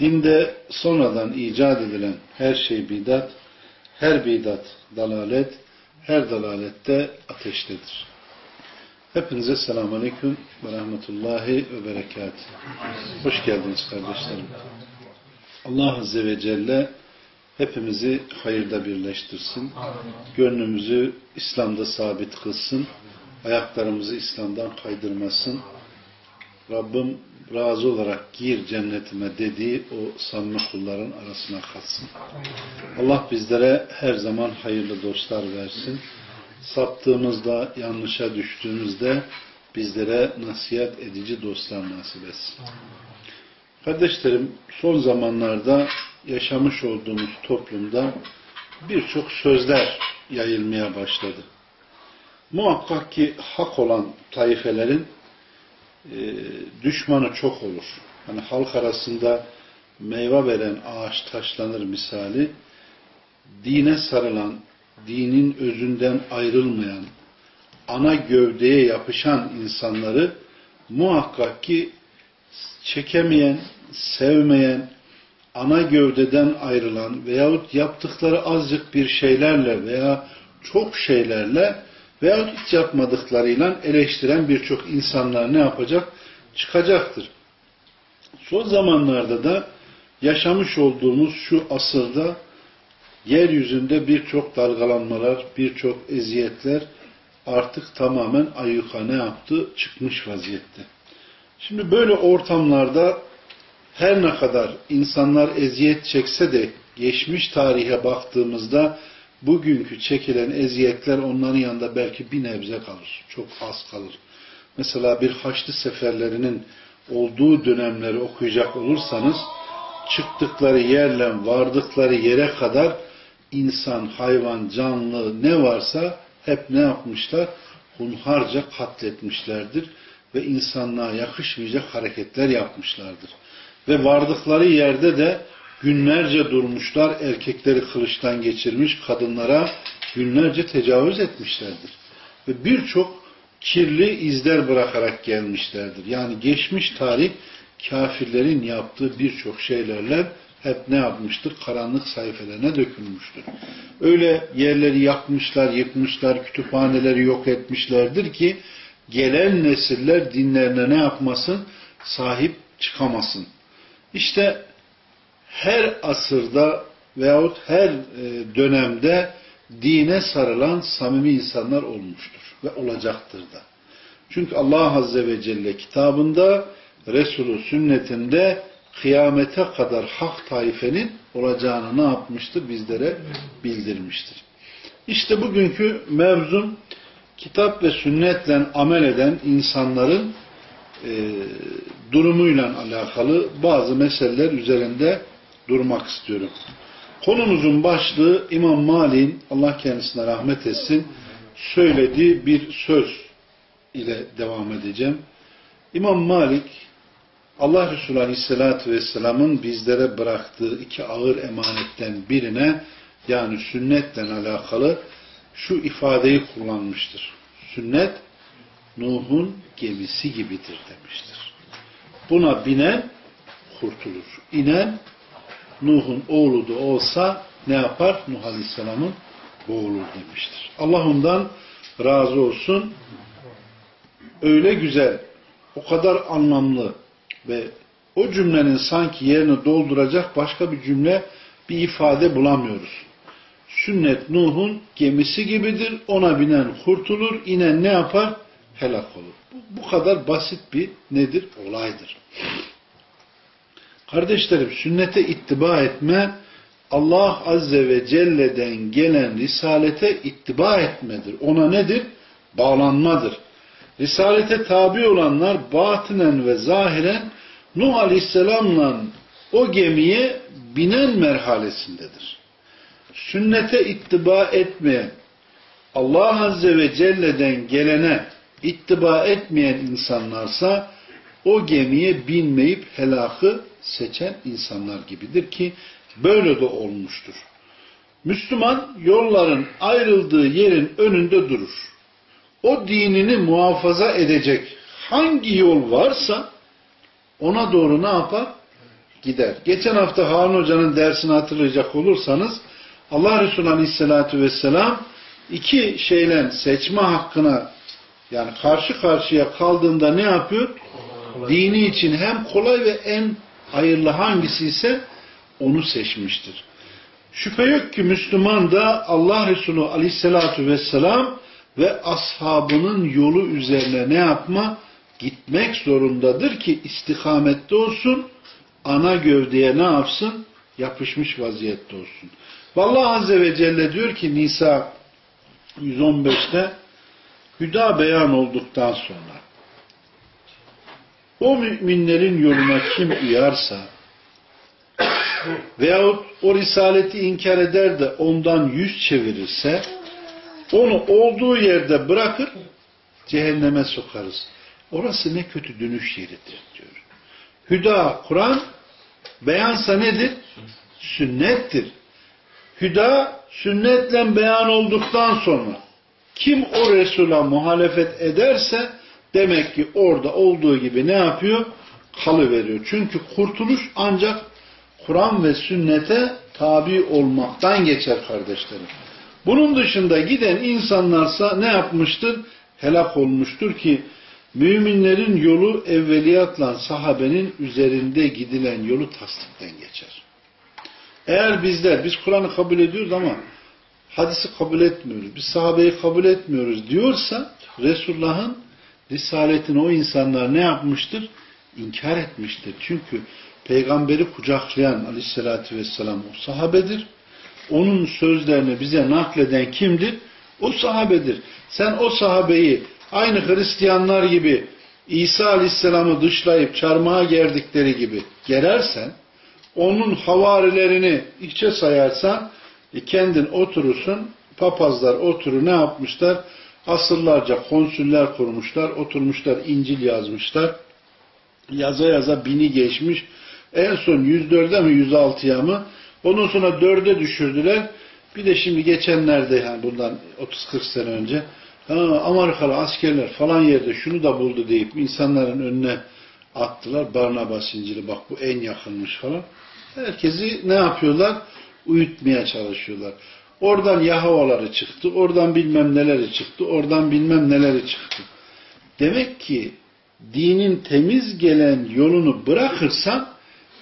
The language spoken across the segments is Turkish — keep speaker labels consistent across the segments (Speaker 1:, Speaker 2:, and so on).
Speaker 1: Dinde sonradan icat edilen her şey bidat, her bidat dalalet, her dalalette ateştedir. Hepinize selamun aleyküm ve rahmetullahi ve berekat. Hoş geldiniz kardeşlerim. Allah Azze ve Celle hepimizi hayırda birleştirsin. Gönlümüzü İslam'da sabit kılsın. Ayaklarımızı İslam'dan kaydırmasın. Rabbim razı olarak gir cennetime dediği o samimi kulların arasına katsın. Allah bizlere her zaman hayırlı dostlar versin. Saptığımızda, yanlışa düştüğümüzde bizlere nasihat edici dostlar nasip etsin. Kardeşlerim, son zamanlarda yaşamış olduğumuz toplumda birçok sözler yayılmaya başladı. Muhakkak ki hak olan taifelerin e, düşmanı çok olur. Hani halk arasında meyve veren ağaç taşlanır misali dine sarılan, dinin özünden ayrılmayan, ana gövdeye yapışan insanları muhakkak ki çekemeyen, sevmeyen, ana gövdeden ayrılan veyahut yaptıkları azıcık bir şeylerle veya çok şeylerle veyahut hiç yapmadıklarıyla eleştiren birçok insanlar ne yapacak? Çıkacaktır. Son zamanlarda da yaşamış olduğumuz şu asırda yeryüzünde birçok dalgalanmalar, birçok eziyetler artık tamamen ayyuka ne yaptı? Çıkmış vaziyette. Şimdi böyle ortamlarda her ne kadar insanlar eziyet çekse de geçmiş tarihe baktığımızda bugünkü çekilen eziyetler onların yanında belki bir nebze kalır. Çok az kalır. Mesela bir Haçlı seferlerinin olduğu dönemleri okuyacak olursanız çıktıkları yerle vardıkları yere kadar insan, hayvan, canlı ne varsa hep ne yapmışlar? Hunharca katletmişlerdir ve insanlığa yakışmayacak hareketler yapmışlardır. Ve vardıkları yerde de günlerce durmuşlar, erkekleri kılıçtan geçirmiş, kadınlara günlerce tecavüz etmişlerdir. Ve birçok kirli izler bırakarak gelmişlerdir. Yani geçmiş tarih kafirlerin yaptığı birçok şeylerle hep ne yapmıştır? Karanlık sayfelerine dökülmüştür. Öyle yerleri yakmışlar, yıkmışlar, kütüphaneleri yok etmişlerdir ki gelen nesiller dinlerine ne yapmasın? Sahip çıkamasın. İşte her asırda veyahut her e, dönemde dine sarılan samimi insanlar olmuştur ve olacaktır da. Çünkü Allah Azze ve Celle kitabında, Resulü sünnetinde kıyamete kadar hak taifenin olacağını ne yapmıştır? Bizlere bildirmiştir. İşte bugünkü mevzum kitap ve sünnetle amel eden insanların e, durumuyla alakalı bazı meseleler üzerinde durmak istiyorum. Konumuzun başlığı İmam Malik'in Allah kendisine rahmet etsin söylediği bir söz ile devam edeceğim. İmam Malik Allah Resulü Aleyhisselatü Vesselam'ın bizlere bıraktığı iki ağır emanetten birine yani sünnetle alakalı şu ifadeyi kullanmıştır. Sünnet Nuh'un gemisi gibidir demiştir. Buna binen kurtulur. İnen Nuh'un oğlu da olsa ne yapar? Nuh Aleyhisselam'ın boğulur demiştir. Allah ondan razı olsun. Öyle güzel, o kadar anlamlı ve o cümlenin sanki yerini dolduracak başka bir cümle, bir ifade bulamıyoruz. Sünnet Nuh'un gemisi gibidir. Ona binen kurtulur, inen ne yapar? Helak olur. Bu, bu kadar basit bir nedir? Olaydır. Kardeşlerim sünnete ittiba etme Allah Azze ve Celle'den gelen risalete ittiba etmedir. Ona nedir? Bağlanmadır. Risalete tabi olanlar batinen ve zahiren Nuh Aleyhisselam'la o gemiye binen merhalesindedir. Sünnete ittiba etmeyen, Allah Azze ve Celle'den gelene ittiba etmeyen insanlarsa o gemiye binmeyip helakı seçen insanlar gibidir ki böyle de olmuştur. Müslüman yolların ayrıldığı yerin önünde durur. O dinini muhafaza edecek hangi yol varsa ona doğru ne yapar? Gider. Geçen hafta Harun Hoca'nın dersini hatırlayacak olursanız Allah Resulü Aleyhisselatü Vesselam iki şeyle seçme hakkına yani karşı karşıya kaldığında ne yapıyor? Dini için hem kolay ve en hayırlı hangisi ise onu seçmiştir. Şüphe yok ki Müslüman da Allah Resulü Aleyhisselatü Vesselam ve ashabının yolu üzerine ne yapma? Gitmek zorundadır ki istikamette olsun, ana gövdeye ne yapsın? Yapışmış vaziyette olsun. Vallahi Azze ve Celle diyor ki Nisa 115'te hüda beyan olduktan sonra o müminlerin yoluna kim uyarsa veyahut o risaleti inkar eder de ondan yüz çevirirse onu olduğu yerde bırakır cehenneme sokarız. Orası ne kötü dönüş yeridir diyor. Hüda Kur'an beyansa nedir? Sünnettir. Hüda sünnetle beyan olduktan sonra kim o Resul'a muhalefet ederse demek ki orada olduğu gibi ne yapıyor? Kalıveriyor. Çünkü kurtuluş ancak Kur'an ve sünnete tabi olmaktan geçer kardeşlerim. Bunun dışında giden insanlarsa ne yapmıştır? Helak olmuştur ki müminlerin yolu evveliyatla sahabenin üzerinde gidilen yolu tasdikten geçer. Eğer bizler, biz Kur'an'ı kabul ediyoruz ama hadisi kabul etmiyoruz, biz sahabeyi kabul etmiyoruz diyorsa Resulullah'ın risaletini o insanlar ne yapmıştır? İnkar etmiştir. Çünkü peygamberi kucaklayan aleyhissalatü vesselam o sahabedir. Onun sözlerini bize nakleden kimdir? O sahabedir. Sen o sahabeyi aynı Hristiyanlar gibi İsa aleyhisselamı dışlayıp çarmıha gerdikleri gibi gerersen, onun havarilerini içe sayarsan, e kendin oturursun, papazlar oturu ne yapmışlar? Asırlarca konsüller kurmuşlar, oturmuşlar, İncil yazmışlar. Yaza yaza bini geçmiş. En son 104'e mi 106'ya mı? Ondan sonra dörde düşürdüler. Bir de şimdi geçenlerde yani bundan 30-40 sene önce Amerikalı askerler falan yerde şunu da buldu deyip insanların önüne attılar. Barnabas İncil'i bak bu en yakınmış falan. Herkesi ne yapıyorlar? Uyutmaya çalışıyorlar. Oradan Yahovaları çıktı, oradan bilmem neleri çıktı, oradan bilmem neleri çıktı. Demek ki dinin temiz gelen yolunu bırakırsan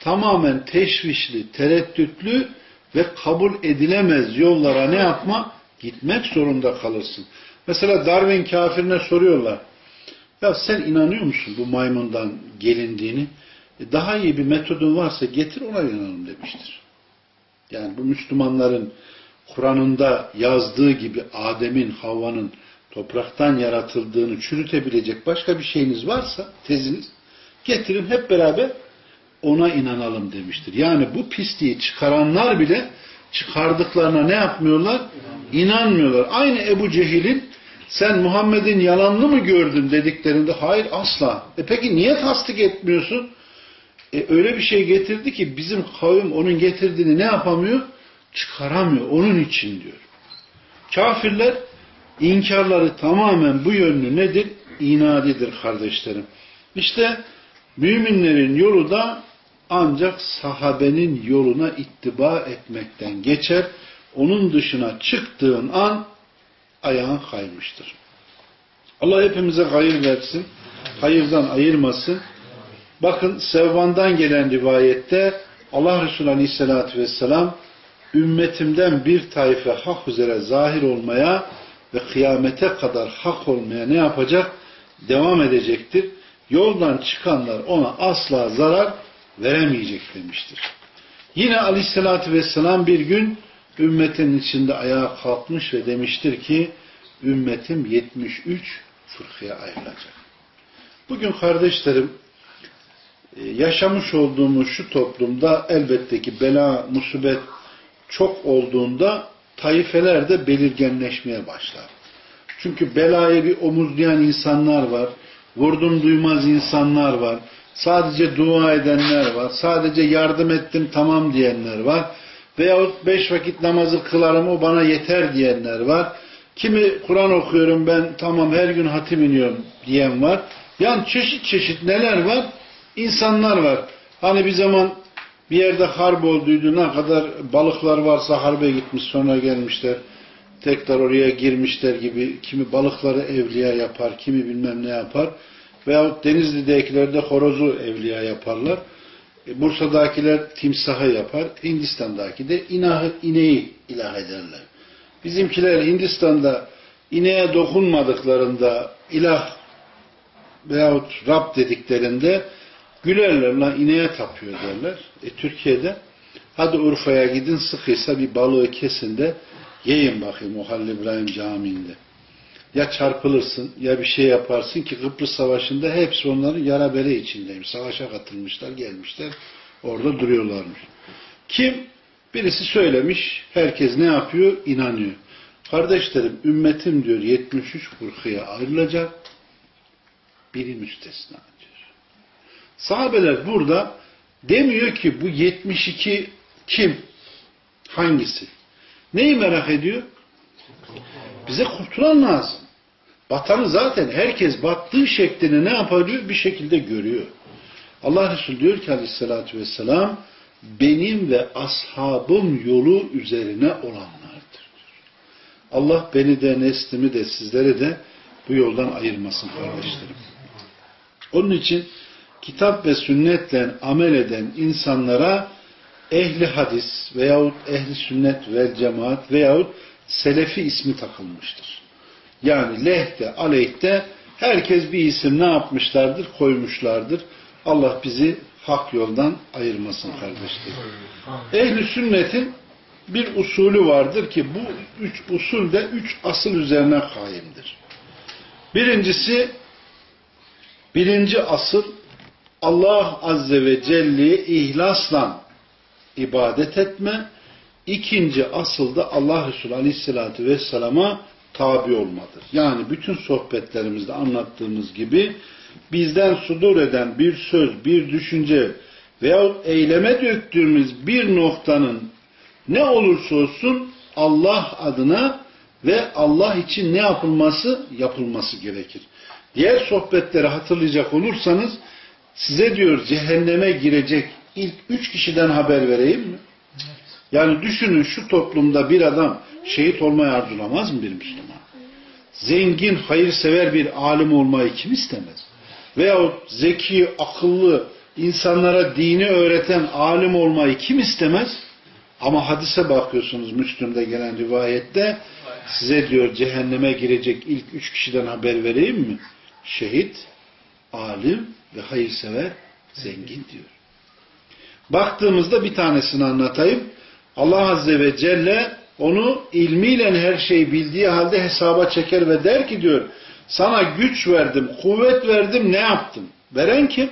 Speaker 1: tamamen teşvişli, tereddütlü ve kabul edilemez yollara ne yapma? Gitmek zorunda kalırsın. Mesela Darwin kafirine soruyorlar. Ya sen inanıyor musun bu maymundan gelindiğini? E daha iyi bir metodun varsa getir ona inanalım demiştir. Yani bu Müslümanların Kur'an'ında yazdığı gibi Adem'in, Havva'nın topraktan yaratıldığını çürütebilecek başka bir şeyiniz varsa, teziniz, getirin hep beraber ona inanalım demiştir. Yani bu pisliği çıkaranlar bile çıkardıklarına ne yapmıyorlar? İnanmıyorlar. Aynı Ebu Cehil'in sen Muhammed'in yalanını mı gördün dediklerinde hayır asla. E peki niye tasdik etmiyorsun? E öyle bir şey getirdi ki bizim kavim onun getirdiğini ne yapamıyor? Çıkaramıyor. Onun için diyor. Kafirler inkarları tamamen bu yönlü nedir? İnadidir kardeşlerim. İşte müminlerin yolu da ancak sahabenin yoluna ittiba etmekten geçer. Onun dışına çıktığın an ayağın kaymıştır. Allah hepimize hayır versin. Hayırdan ayırmasın. Bakın Sevban'dan gelen rivayette Allah Resulü Aleyhisselatü Vesselam ümmetimden bir taife hak üzere zahir olmaya ve kıyamete kadar hak olmaya ne yapacak? Devam edecektir. Yoldan çıkanlar ona asla zarar veremeyecek demiştir. Yine aleyhissalatü vesselam bir gün ümmetin içinde ayağa kalkmış ve demiştir ki ümmetim 73 fırkaya ayrılacak. Bugün kardeşlerim e, yaşamış olduğumuz şu toplumda elbette ki bela, musibet çok olduğunda taifeler de belirgenleşmeye başlar. Çünkü belayı bir omuzlayan insanlar var. Vurdum duymaz insanlar var. Sadece dua edenler var. Sadece yardım ettim tamam diyenler var. Veyahut beş vakit namazı kılarım o bana yeter diyenler var. Kimi Kur'an okuyorum ben tamam her gün hatim iniyorum diyen var. Yani çeşit çeşit neler var? İnsanlar var. Hani bir zaman bir yerde harp olduydu ne kadar balıklar varsa harbe gitmiş sonra gelmişler. Tekrar oraya girmişler gibi kimi balıkları evliya yapar, kimi bilmem ne yapar. Veyahut Denizli'dekiler de horozu evliya yaparlar. E, Bursa'dakiler timsahı yapar. Hindistan'daki de inahı, ineği ilah ederler. Bizimkiler Hindistan'da ineğe dokunmadıklarında ilah veyahut Rab dediklerinde gülerler lan ineğe tapıyor derler. E, Türkiye'de hadi Urfa'ya gidin sıkıysa bir balığı kesin de yiyin bakayım o Halil İbrahim Camii'nde. Ya çarpılırsın ya bir şey yaparsın ki Kıbrıs Savaşı'nda hepsi onların yara bere içindeymiş. Savaşa katılmışlar, gelmişler. Orada duruyorlarmış. Kim? Birisi söylemiş. Herkes ne yapıyor? İnanıyor. Kardeşlerim ümmetim diyor 73 fırkıya ayrılacak. Biri müstesna. Sahabeler burada demiyor ki bu 72 kim? Hangisi? Neyi merak ediyor? Bize kurtulan lazım. Batanı zaten herkes battığı şeklini ne yapıyor? Bir şekilde görüyor. Allah Resulü diyor ki aleyhissalatü vesselam benim ve ashabım yolu üzerine olanlardır. Allah beni de neslimi de sizleri de bu yoldan ayırmasın kardeşlerim. Onun için kitap ve sünnetle amel eden insanlara ehli hadis veyahut ehli sünnet ve cemaat veyahut selefi ismi takılmıştır. Yani lehte, aleyhte herkes bir isim ne yapmışlardır? Koymuşlardır. Allah bizi hak yoldan ayırmasın kardeşlerim. Ehli sünnetin bir usulü vardır ki bu üç usul de üç asıl üzerine kaimdir. Birincisi birinci asıl Allah Azze ve Celle'ye ihlasla ibadet etme. İkinci asıl da Allah Resulü Aleyhisselatü Vesselam'a tabi olmadır. Yani bütün sohbetlerimizde anlattığımız gibi bizden sudur eden bir söz, bir düşünce veyahut eyleme döktüğümüz bir noktanın ne olursa olsun Allah adına ve Allah için ne yapılması? Yapılması gerekir. Diğer sohbetleri hatırlayacak olursanız size diyor cehenneme girecek ilk üç kişiden haber vereyim mi? Yani düşünün şu toplumda bir adam şehit olmaya arzulamaz mı bir Müslüman? Zengin, hayırsever bir alim olmayı kim istemez? Veyahut zeki, akıllı, insanlara dini öğreten alim olmayı kim istemez? Ama hadise bakıyorsunuz Müslüm'de gelen rivayette size diyor cehenneme girecek ilk üç kişiden haber vereyim mi? Şehit, alim ve hayırsever, zengin diyor. Baktığımızda bir tanesini anlatayım. Allah Azze ve Celle onu ilmiyle her şeyi bildiği halde hesaba çeker ve der ki diyor sana güç verdim, kuvvet verdim ne yaptım? Veren kim?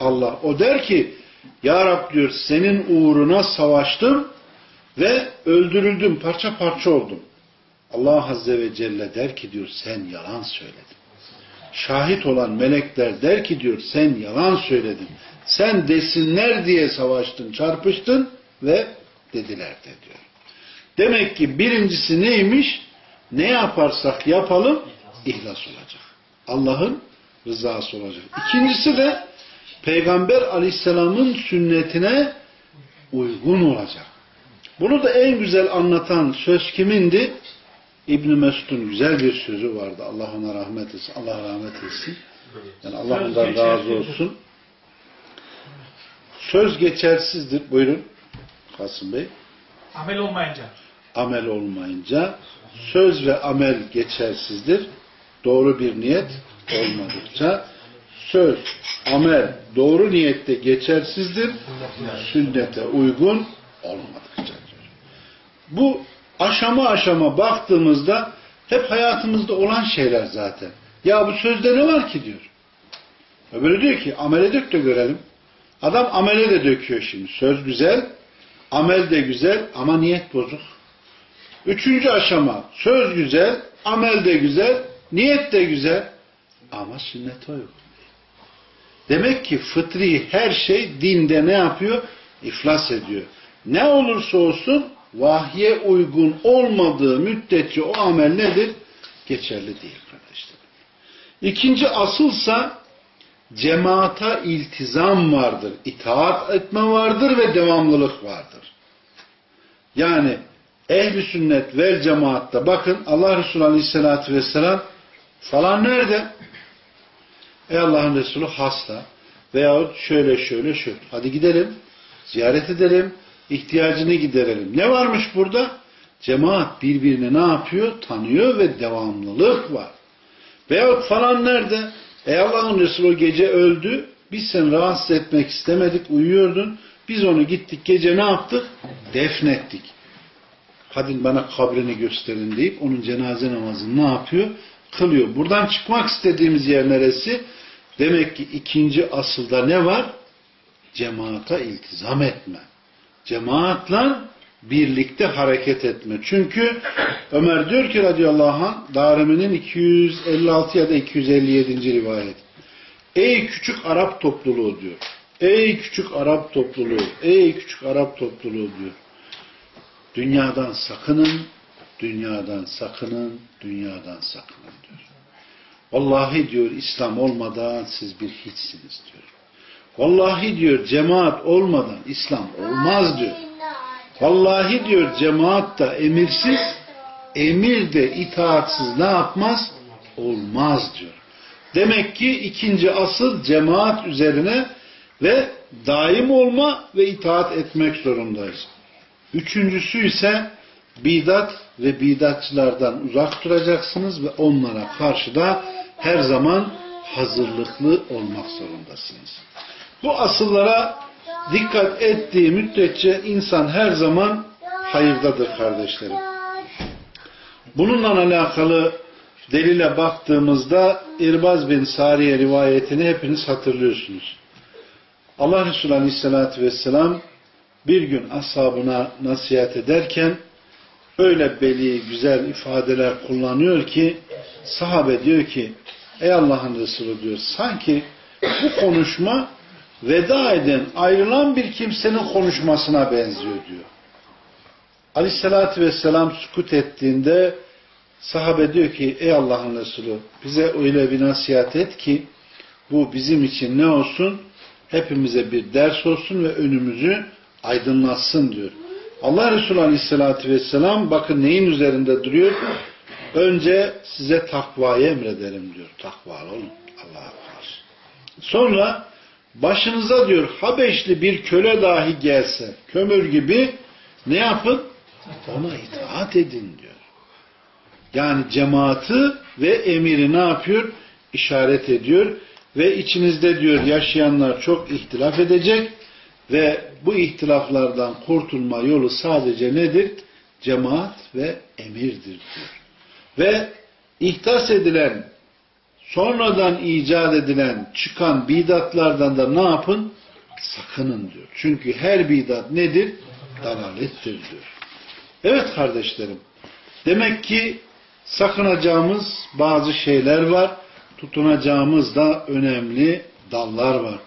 Speaker 1: Allah. O der ki Ya Rab diyor senin uğruna savaştım ve öldürüldüm, parça parça oldum. Allah Azze ve Celle der ki diyor sen yalan söyledin. Şahit olan melekler der ki diyor sen yalan söyledin. Sen desinler diye savaştın, çarpıştın ve dediler de diyor. Demek ki birincisi neymiş? Ne yaparsak yapalım ihlas olacak. Allah'ın rızası olacak. İkincisi de Peygamber aleyhisselamın sünnetine uygun olacak. Bunu da en güzel anlatan söz kimindi? İbn Mesud'un güzel bir sözü vardı. Allah ona rahmet etsin. Allah rahmet etsin. Yani Allah ondan razı olsun. Söz geçersizdir. Buyurun. Kasım Bey.
Speaker 2: Amel olmayınca.
Speaker 1: Amel olmayınca söz ve amel geçersizdir. Doğru bir niyet olmadıkça söz, amel doğru niyette geçersizdir. Sünnete uygun olmadıkça. Bu aşama aşama baktığımızda hep hayatımızda olan şeyler zaten. Ya bu sözde ne var ki diyor. Öbürü diyor ki amel edip de görelim. Adam amele de döküyor şimdi. Söz güzel, amel de güzel ama niyet bozuk. Üçüncü aşama söz güzel, amel de güzel, niyet de güzel ama sünnet o yok. Demek ki fıtri her şey dinde ne yapıyor? İflas ediyor. Ne olursa olsun vahye uygun olmadığı müddetçe o amel nedir? Geçerli değil kardeşler. İkinci asılsa cemaata iltizam vardır, itaat etme vardır ve devamlılık vardır. Yani ehli sünnet vel cemaatta bakın Allah Resulü Aleyhisselatü Vesselam falan nerede? Ey Allah'ın Resulü hasta veyahut şöyle şöyle şöyle. Hadi gidelim, ziyaret edelim, ihtiyacını giderelim. Ne varmış burada? Cemaat birbirini ne yapıyor? Tanıyor ve devamlılık var. Veyahut falan nerede? Ey Allah'ın Resulü gece öldü. Biz seni rahatsız etmek istemedik. Uyuyordun. Biz onu gittik gece ne yaptık? Defnettik. Hadi bana kabrini gösterin deyip onun cenaze namazını ne yapıyor? Kılıyor. Buradan çıkmak istediğimiz yer neresi? Demek ki ikinci asılda ne var? Cemaata iltizam etme. Cemaatla birlikte hareket etme. Çünkü Ömer diyor ki radıyallahu anh Darimi'nin 256 ya da 257. rivayet. Ey küçük Arap topluluğu diyor. Ey küçük Arap topluluğu. Ey küçük Arap topluluğu diyor. Dünyadan sakının, dünyadan sakının, dünyadan sakının diyor. Vallahi diyor İslam olmadan siz bir hiçsiniz diyor. Vallahi diyor cemaat olmadan İslam olmaz diyor. Vallahi diyor cemaat da emirsiz, emir de itaatsiz ne yapmaz? Olmaz diyor. Demek ki ikinci asıl cemaat üzerine ve daim olma ve itaat etmek zorundayız. Üçüncüsü ise bidat ve bidatçılardan uzak duracaksınız ve onlara karşı da her zaman hazırlıklı olmak zorundasınız. Bu asıllara dikkat ettiği müddetçe insan her zaman hayırdadır kardeşlerim. Bununla alakalı delile baktığımızda İrbaz bin Sariye rivayetini hepiniz hatırlıyorsunuz. Allah Resulü Aleyhisselatü Vesselam bir gün ashabına nasihat ederken öyle beli güzel ifadeler kullanıyor ki sahabe diyor ki ey Allah'ın Resulü diyor sanki bu konuşma veda eden ayrılan bir kimsenin konuşmasına benziyor diyor. Aleyhissalatü vesselam sükut ettiğinde sahabe diyor ki ey Allah'ın Resulü bize öyle bir nasihat et ki bu bizim için ne olsun? Hepimize bir ders olsun ve önümüzü aydınlatsın diyor. Allah Resulü Aleyhisselatü Vesselam bakın neyin üzerinde duruyor? Önce size takvayı emrederim diyor. Takvalı olun. Allah'a karşı. Sonra başınıza diyor Habeşli bir köle dahi gelse kömür gibi ne yapın? Ona itaat edin diyor. Yani cemaati ve emiri ne yapıyor? İşaret ediyor. Ve içinizde diyor yaşayanlar çok ihtilaf edecek ve bu ihtilaflardan kurtulma yolu sadece nedir? Cemaat ve emirdir diyor. Ve ihtas edilen, sonradan icat edilen, çıkan bidatlardan da ne yapın? Sakının diyor. Çünkü her bidat nedir? Dalalettir diyor. Evet kardeşlerim. Demek ki sakınacağımız bazı şeyler var. Tutunacağımız da önemli dallar var.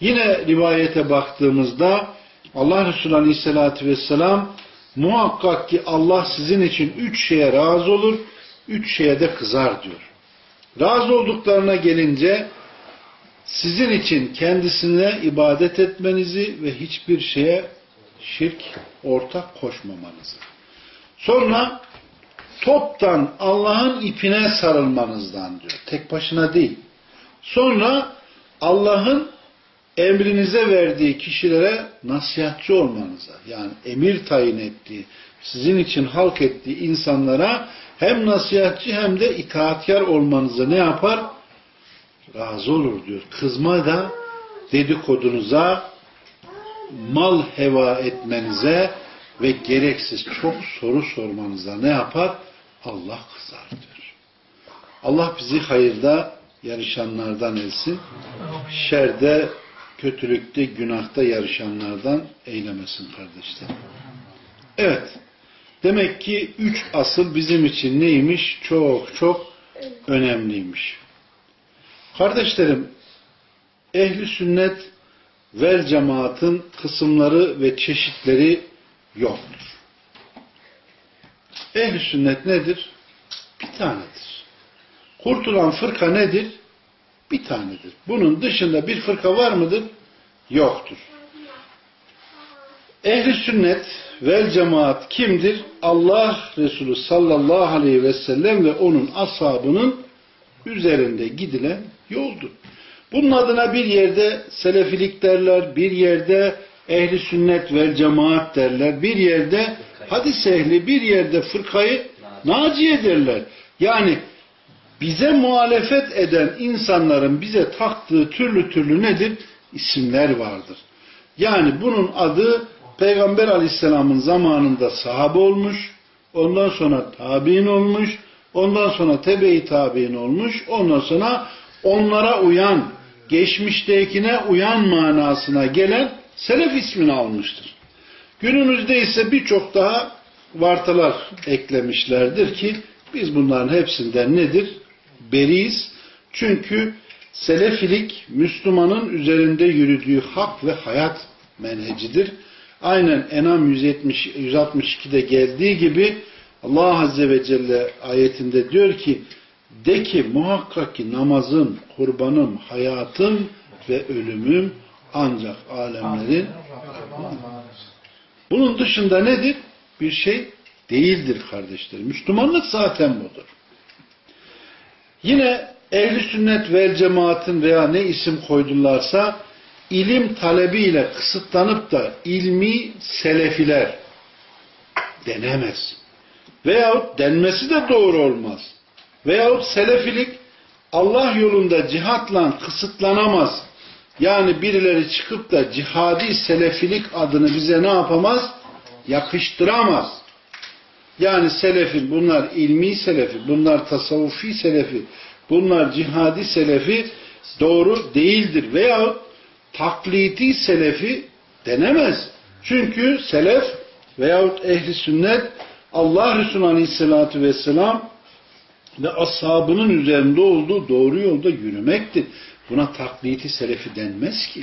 Speaker 1: Yine rivayete baktığımızda Allah Resulü Aleyhisselatü Vesselam muhakkak ki Allah sizin için üç şeye razı olur, üç şeye de kızar diyor. Razı olduklarına gelince sizin için kendisine ibadet etmenizi ve hiçbir şeye şirk ortak koşmamanızı. Sonra toptan Allah'ın ipine sarılmanızdan diyor. Tek başına değil. Sonra Allah'ın emrinize verdiği kişilere nasihatçı olmanıza yani emir tayin ettiği, sizin için halk ettiği insanlara hem nasihatçı hem de itaatkar olmanıza ne yapar? Razı olur diyor. Kızma da dedikodunuza, mal heva etmenize ve gereksiz çok soru sormanıza ne yapar? Allah kızar diyor. Allah bizi hayırda yarışanlardan etsin. Şerde kötülükte, günahta yarışanlardan eylemesin kardeşlerim. Evet. Demek ki üç asıl bizim için neymiş? Çok çok önemliymiş. Kardeşlerim, ehli sünnet vel cemaatın kısımları ve çeşitleri yoktur. Ehli sünnet nedir? Bir tanedir. Kurtulan fırka nedir? Bir tanedir. Bunun dışında bir fırka var mıdır? Yoktur. Ehli sünnet vel cemaat kimdir? Allah Resulü sallallahu aleyhi ve sellem ve onun ashabının üzerinde gidilen yoldur. Bunun adına bir yerde selefilik derler, bir yerde ehli sünnet vel cemaat derler, bir yerde hadis ehli, bir yerde fırkayı naciye derler. Yani bize muhalefet eden insanların bize taktığı türlü türlü nedir? İsimler vardır. Yani bunun adı Peygamber aleyhisselamın zamanında sahabe olmuş, ondan sonra tabi'in olmuş, ondan sonra tebe-i tabi'in olmuş, ondan sonra onlara uyan, geçmiştekine uyan manasına gelen selef ismini almıştır. Günümüzde ise birçok daha vartalar eklemişlerdir ki biz bunların hepsinden nedir? Beriyiz. Çünkü selefilik Müslümanın üzerinde yürüdüğü hak ve hayat menhecidir. Aynen Enam 170, 162'de geldiği gibi Allah Azze ve Celle ayetinde diyor ki de ki muhakkak ki namazım, kurbanım, hayatım ve ölümüm ancak alemlerin bunun dışında nedir? Bir şey değildir kardeşlerim. Müslümanlık zaten budur. Yine ehli sünnet ve cemaatin veya ne isim koydularsa ilim talebiyle kısıtlanıp da ilmi selefiler denemez. Veyahut denmesi de doğru olmaz. Veyahut selefilik Allah yolunda cihatla kısıtlanamaz. Yani birileri çıkıp da cihadi selefilik adını bize ne yapamaz? Yakıştıramaz. Yani selefin bunlar ilmi selefi, bunlar tasavvufi selefi, bunlar cihadi selefi doğru değildir. Veyahut taklidi selefi denemez. Çünkü selef veyahut ehli sünnet Allah Resulü Aleyhisselatü Vesselam ve ashabının üzerinde olduğu doğru yolda yürümektir. Buna taklidi selefi denmez ki.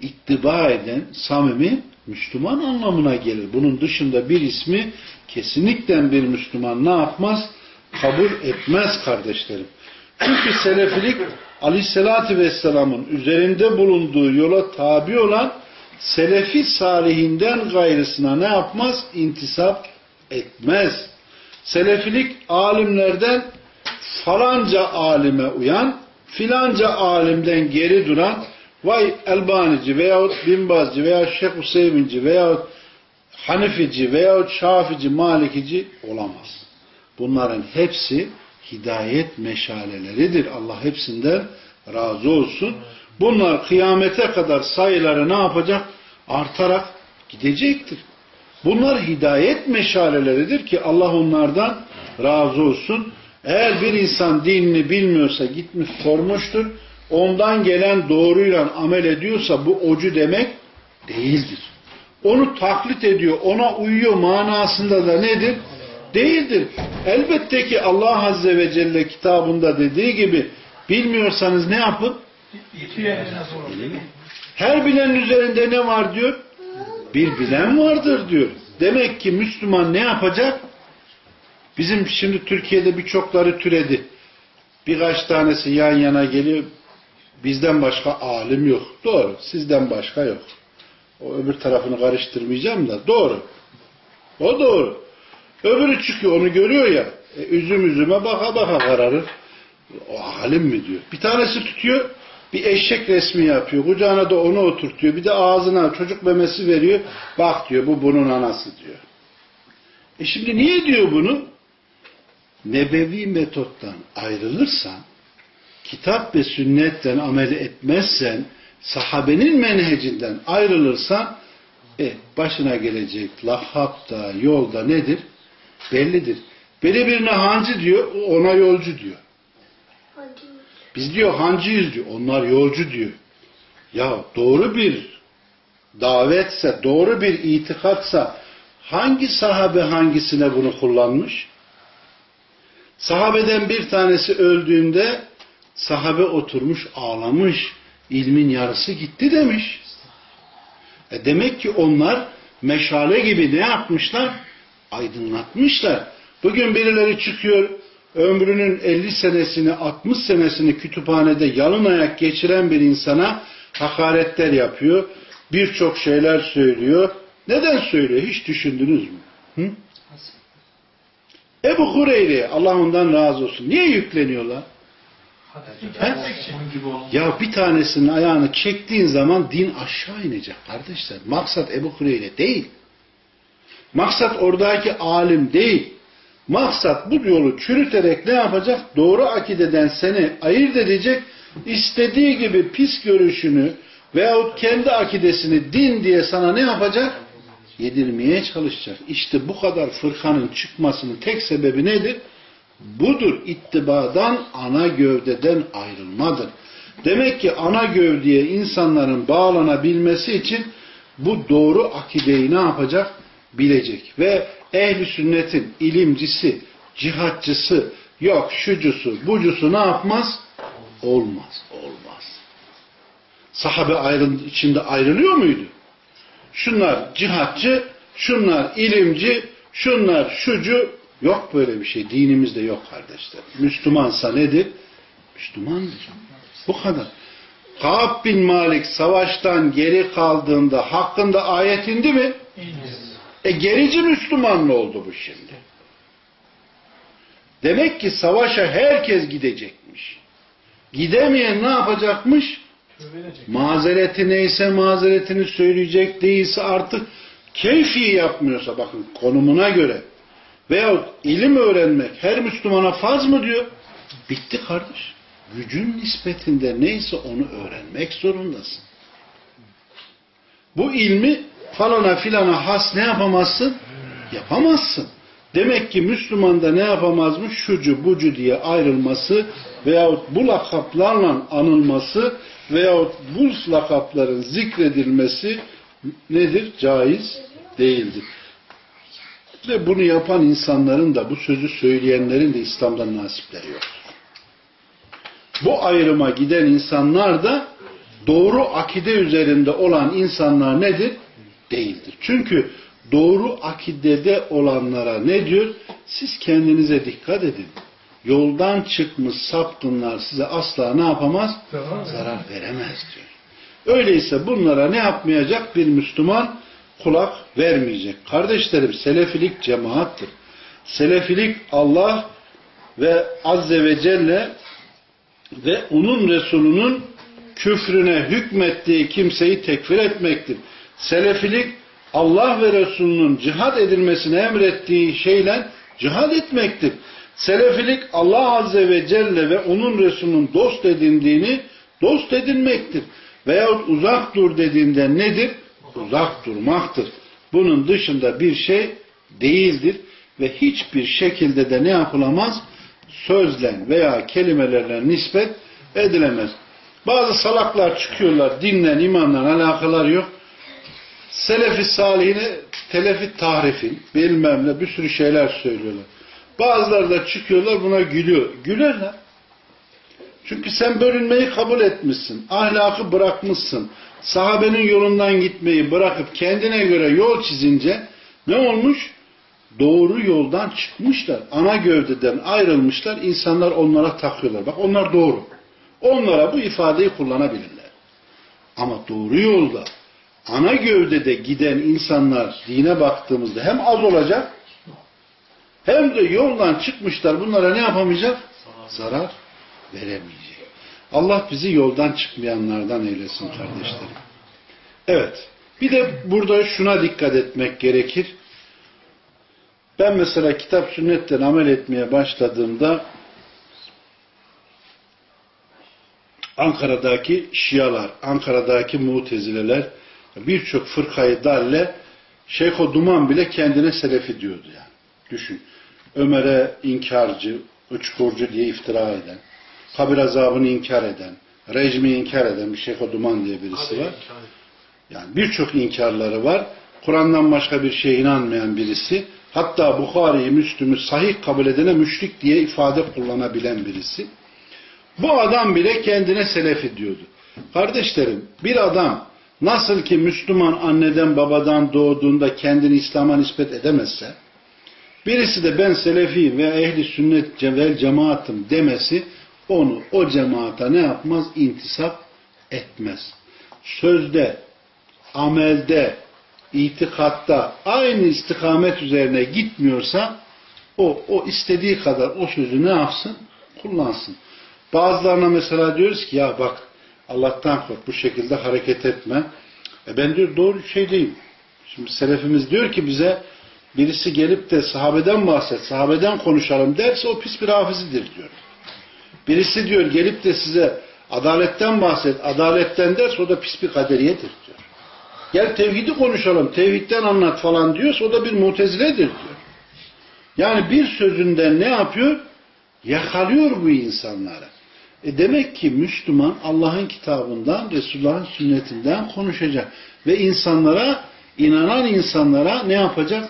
Speaker 1: İttiba eden samimi Müslüman anlamına gelir. Bunun dışında bir ismi kesinlikle bir Müslüman ne yapmaz? Kabul etmez kardeşlerim. Çünkü selefilik Aleyhisselatü Vesselam'ın üzerinde bulunduğu yola tabi olan selefi salihinden gayrısına ne yapmaz? İntisap etmez. Selefilik alimlerden falanca alime uyan, filanca alimden geri duran, vay Elbanici veyahut Binbazcı veya Şeyh Hüseyinci veyahut Hanifici veyahut Şafici, Malikici olamaz. Bunların hepsi hidayet meşaleleridir. Allah hepsinden razı olsun. Bunlar kıyamete kadar sayıları ne yapacak? Artarak gidecektir. Bunlar hidayet meşaleleridir ki Allah onlardan razı olsun. Eğer bir insan dinini bilmiyorsa gitmiş sormuştur. Ondan gelen doğruyla amel ediyorsa bu ocu demek değildir. Onu taklit ediyor, ona uyuyor manasında da nedir? Değildir. Elbette ki Allah Azze ve Celle kitabında dediği gibi bilmiyorsanız ne yapın? Her bilenin üzerinde ne var diyor? Bir bilen vardır diyor. Demek ki Müslüman ne yapacak? Bizim şimdi Türkiye'de birçokları türedi. Birkaç tanesi yan yana geliyor. Bizden başka alim yok. Doğru. Sizden başka yok. O öbür tarafını karıştırmayacağım da. Doğru. O doğru. Öbürü çıkıyor onu görüyor ya. E, üzüm üzüme baka baka kararır. O alim mi diyor. Bir tanesi tutuyor bir eşek resmi yapıyor. Kucağına da onu oturtuyor. Bir de ağzına çocuk memesi veriyor. Bak diyor bu bunun anası diyor. E şimdi niye diyor bunu? Nebevi metottan ayrılırsan, kitap ve sünnetten amel etmezsen, sahabenin menhecinden ayrılırsan, e, başına gelecek lahapta, yolda nedir? Bellidir. Biri birine hancı diyor, ona yolcu diyor. Biz diyor hancıyız diyor. Onlar yolcu diyor. Ya doğru bir davetse, doğru bir itikatsa hangi sahabe hangisine bunu kullanmış? Sahabeden bir tanesi öldüğünde sahabe oturmuş ağlamış. ilmin yarısı gitti demiş. E demek ki onlar meşale gibi ne yapmışlar? Aydınlatmışlar. Bugün birileri çıkıyor ömrünün 50 senesini 60 senesini kütüphanede yalın ayak geçiren bir insana hakaretler yapıyor. Birçok şeyler söylüyor. Neden söylüyor? Hiç düşündünüz mü? Hı? Ebu Hureyre Allah ondan razı olsun. Niye yükleniyorlar? Ya bir tanesinin ayağını çektiğin zaman din aşağı inecek kardeşler. Maksat Ebu Hureyre değil. Maksat oradaki alim değil. Maksat bu yolu çürüterek ne yapacak? Doğru akideden seni ayırt edecek, istediği gibi pis görüşünü veyahut kendi akidesini din diye sana ne yapacak? Yedirmeye çalışacak. İşte bu kadar fırkanın çıkmasının tek sebebi nedir? Budur. ittibadan ana gövdeden ayrılmadır. Demek ki ana gövdeye insanların bağlanabilmesi için bu doğru akideyi ne yapacak? Bilecek. Ve ehli sünnetin ilimcisi, cihatçısı, yok şucusu, bucusu ne yapmaz? Olmaz. Olmaz. Sahabe ayrın, içinde ayrılıyor muydu? Şunlar cihatçı, şunlar ilimci, şunlar şucu, Yok böyle bir şey. Dinimizde yok kardeşler. Müslümansa nedir? Müslümandır. Bu kadar. Kaab bin Malik savaştan geri kaldığında hakkında ayet indi mi? E gerici Müslüman mı oldu bu şimdi? Demek ki savaşa herkes gidecekmiş. Gidemeyen ne yapacakmış? Mazereti neyse mazeretini söyleyecek değilse artık keyfi yapmıyorsa bakın konumuna göre veyahut ilim öğrenmek her Müslümana farz mı diyor? Bitti kardeş. Gücün nispetinde neyse onu öğrenmek zorundasın. Bu ilmi falana filana has ne yapamazsın? Yapamazsın. Demek ki Müslüman da ne yapamazmış? Şucu bucu diye ayrılması veyahut bu lakaplarla anılması veyahut bu lakapların zikredilmesi nedir? Caiz değildir. Ve bunu yapan insanların da bu sözü söyleyenlerin de İslam'dan nasipleri yok. Bu ayrıma giden insanlar da doğru akide üzerinde olan insanlar nedir? Değildir. Çünkü doğru akidede olanlara ne diyor? Siz kendinize dikkat edin. Yoldan çıkmış sapkınlar size asla ne yapamaz? Zarar veremez diyor. Öyleyse bunlara ne yapmayacak bir Müslüman? kulak vermeyecek. Kardeşlerim selefilik cemaattir. Selefilik Allah ve Azze ve Celle ve onun Resulünün küfrüne hükmettiği kimseyi tekfir etmektir. Selefilik Allah ve Resulünün cihad edilmesini emrettiği şeyle cihad etmektir. Selefilik Allah Azze ve Celle ve onun Resulünün dost edindiğini dost edinmektir. Veyahut uzak dur dediğinde nedir? uzak durmaktır. Bunun dışında bir şey değildir ve hiçbir şekilde de ne yapılamaz? Sözle veya kelimelerle nispet edilemez. Bazı salaklar çıkıyorlar dinle imanla alakaları yok. Selefi salihine telefi tahrifin bilmem ne bir sürü şeyler söylüyorlar. Bazıları da çıkıyorlar buna gülüyor. Gülerler. Çünkü sen bölünmeyi kabul etmişsin. Ahlakı bırakmışsın sahabenin yolundan gitmeyi bırakıp kendine göre yol çizince ne olmuş? Doğru yoldan çıkmışlar. Ana gövdeden ayrılmışlar. İnsanlar onlara takıyorlar. Bak onlar doğru. Onlara bu ifadeyi kullanabilirler. Ama doğru yolda ana gövdede giden insanlar dine baktığımızda hem az olacak hem de yoldan çıkmışlar. Bunlara ne yapamayacak? Zarar veremeyecek. Allah bizi yoldan çıkmayanlardan eylesin kardeşlerim. Evet. Bir de burada şuna dikkat etmek gerekir. Ben mesela kitap sünnetten amel etmeye başladığımda Ankara'daki Şialar, Ankara'daki Mutezileler, birçok fırkayı dalle Şeyh Duman bile kendine selefi diyordu yani. Düşün. Ömer'e inkarcı, uçkurcu diye iftira eden, kabir azabını inkar eden, rejimi inkar eden bir Şeyh Duman diye birisi var. Yani birçok inkarları var. Kur'an'dan başka bir şeye inanmayan birisi. Hatta Bukhari'yi, Müslüm'ü sahih kabul edene müşrik diye ifade kullanabilen birisi. Bu adam bile kendine selefi diyordu. Kardeşlerim bir adam nasıl ki Müslüman anneden babadan doğduğunda kendini İslam'a nispet edemezse birisi de ben selefiyim veya ehli sünnet vel cemaatım demesi onu o cemaata ne yapmaz? İntisap etmez. Sözde, amelde, itikatta aynı istikamet üzerine gitmiyorsa o, o istediği kadar o sözü ne yapsın? Kullansın. Bazılarına mesela diyoruz ki ya bak Allah'tan kork bu şekilde hareket etme. E ben diyor doğru şey değil. Şimdi selefimiz diyor ki bize birisi gelip de sahabeden bahset, sahabeden konuşalım derse o pis bir hafizidir diyor. Birisi diyor gelip de size adaletten bahset, adaletten derse o da pis bir kaderiyedir diyor. Gel tevhidi konuşalım, tevhidden anlat falan diyorsa o da bir muteziledir diyor. Yani bir sözünden ne yapıyor? Yakalıyor bu insanları. E demek ki Müslüman Allah'ın kitabından, Resulullah'ın sünnetinden konuşacak. Ve insanlara, inanan insanlara ne yapacak?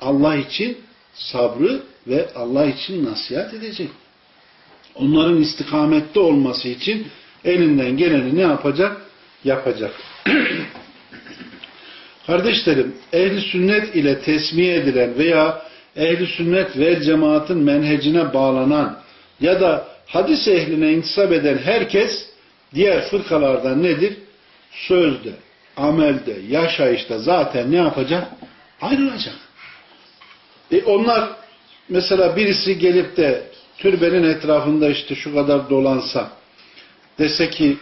Speaker 1: Allah için sabrı ve Allah için nasihat edecek. Onların istikamette olması için elinden geleni ne yapacak? Yapacak. Kardeşlerim, ehli sünnet ile tesmiye edilen veya ehli sünnet ve cemaatin menhecine bağlanan ya da hadis ehline intisap eden herkes diğer fırkalardan nedir? Sözde, amelde, yaşayışta zaten ne yapacak? Ayrılacak. E onlar mesela birisi gelip de türbenin etrafında işte şu kadar dolansa dese ki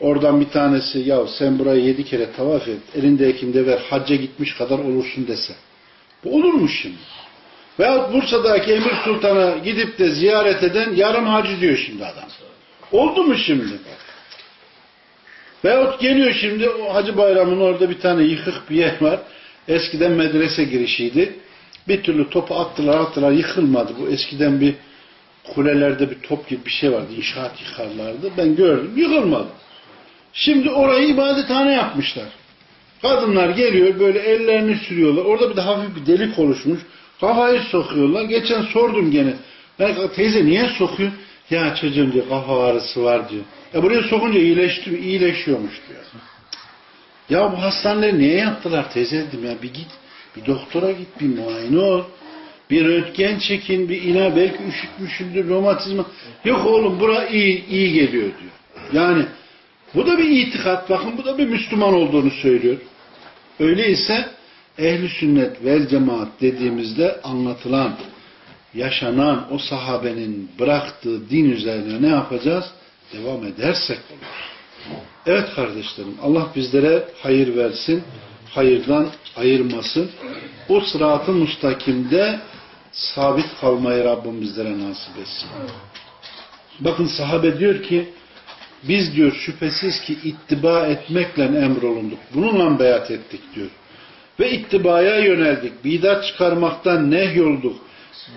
Speaker 1: oradan bir tanesi ya sen burayı yedi kere tavaf et elindekinde ver hacca gitmiş kadar olursun dese. Bu olur mu şimdi? Veyahut Bursa'daki Emir Sultan'a gidip de ziyaret eden yarım hacı diyor şimdi adam. Oldu mu şimdi? Veyahut geliyor şimdi o Hacı Bayramı'nın orada bir tane yıkık bir yer var. Eskiden medrese girişiydi. Bir türlü topu attılar attılar yıkılmadı. Bu eskiden bir kulelerde bir top gibi bir şey vardı. İnşaat yıkarlardı. Ben gördüm. Yıkılmadı. Şimdi orayı ibadethane yapmışlar. Kadınlar geliyor böyle ellerini sürüyorlar. Orada bir de hafif bir delik oluşmuş. Kafayı sokuyorlar. Geçen sordum gene. Ben, teyze niye sokuyor? Ya çocuğum diyor kafa ağrısı var diyor. E buraya sokunca iyileşti, iyileşiyormuş diyor. Ya bu hastaneleri niye yaptılar teyze dedim ya bir git. Bir doktora git bir muayene ol. Bir röntgen çekin, bir ina belki üşütmüşündür, romatizma. Yok oğlum bura iyi, iyi geliyor diyor. Yani bu da bir itikat. Bakın bu da bir Müslüman olduğunu söylüyor. Öyleyse ehli sünnet vel cemaat dediğimizde anlatılan, yaşanan o sahabenin bıraktığı din üzerine ne yapacağız? Devam edersek olur. Evet kardeşlerim Allah bizlere hayır versin, hayırdan ayırmasın. O sıratı mustakimde sabit kalmayı Rabbim bizlere nasip etsin. Bakın sahabe diyor ki biz diyor şüphesiz ki ittiba etmekle emrolunduk. Bununla beyat ettik diyor. Ve ittibaya yöneldik. Bidat çıkarmaktan nehyolduk.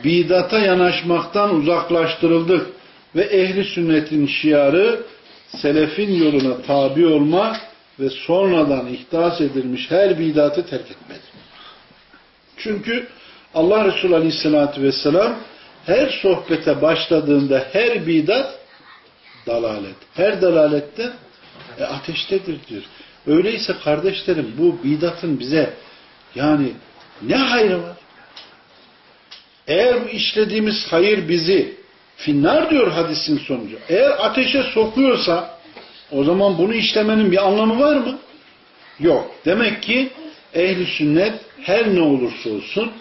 Speaker 1: Bidata yanaşmaktan uzaklaştırıldık. Ve ehli sünnetin şiarı selefin yoluna tabi olma ve sonradan ihdas edilmiş her bidatı terk etmedi. Çünkü Allah Resulü Aleyhisselatü Vesselam her sohbete başladığında her bidat dalalet. Her dalalette e, ateştedir diyor. Öyleyse kardeşlerim bu bidatın bize yani ne hayrı var? Eğer işlediğimiz hayır bizi finnar diyor hadisin sonucu. Eğer ateşe sokuyorsa o zaman bunu işlemenin bir anlamı var mı? Yok. Demek ki ehli sünnet her ne olursa olsun